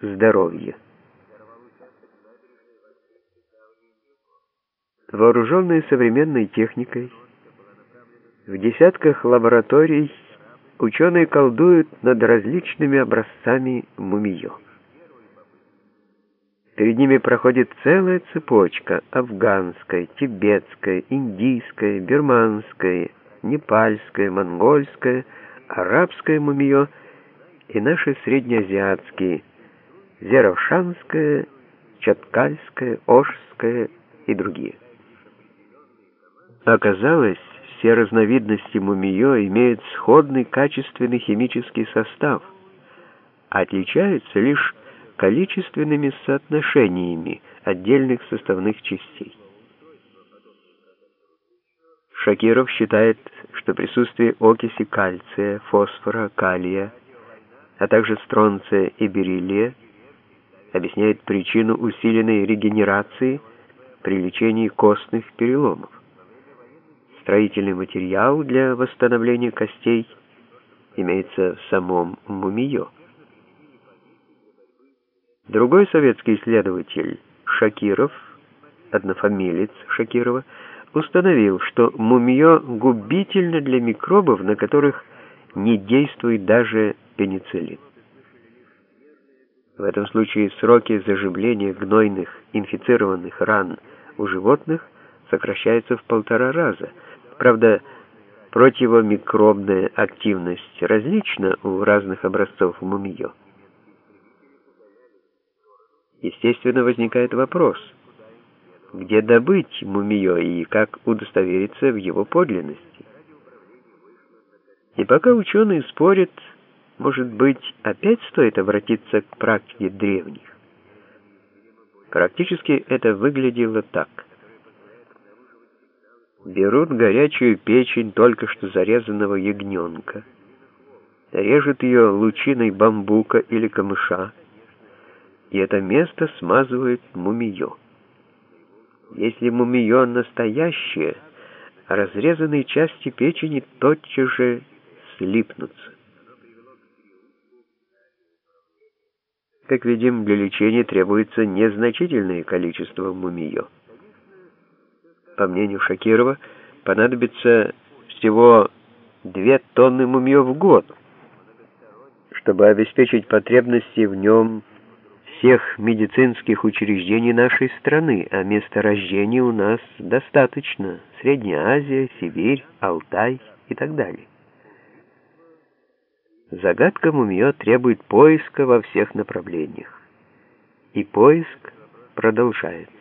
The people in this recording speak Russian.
здоровья. Вооруженные современной техникой, в десятках лабораторий ученые колдуют над различными образцами мумиё. Перед ними проходит целая цепочка — афганская, тибетская, индийская, бирманская, непальская, монгольская, арабская мумиё и наши среднеазиатские — зеровшанская, чаткальская, ошская и другие. Оказалось, все разновидности мумиё имеют сходный качественный химический состав, отличаются лишь количественными соотношениями отдельных составных частей. Шакиров считает, что присутствие окиси кальция, фосфора, калия, а также стронция и бериллия объясняет причину усиленной регенерации при лечении костных переломов. Строительный материал для восстановления костей имеется в самом мумиё. Другой советский исследователь Шакиров, однофамилец Шакирова, установил, что мумиё губительно для микробов, на которых не действует даже пенициллин. В этом случае сроки заживления гнойных инфицированных ран у животных сокращаются в полтора раза. Правда, противомикробная активность различна у разных образцов мумиё. Естественно, возникает вопрос, где добыть мумиё и как удостовериться в его подлинности. И пока ученые спорят, может быть, опять стоит обратиться к практике древних. Практически это выглядело так. Берут горячую печень только что зарезанного ягненка, режут ее лучиной бамбука или камыша, и это место смазывает мумиё. Если мумиё настоящее, разрезанные части печени тотчас же слипнутся. Как видим, для лечения требуется незначительное количество мумиё. По мнению Шакирова, понадобится всего 2 тонны мумиё в год, чтобы обеспечить потребности в нем всех медицинских учреждений нашей страны, а месторождений у нас достаточно. Средняя Азия, Сибирь, Алтай и так далее. Загадка Мумиё требует поиска во всех направлениях. И поиск продолжается.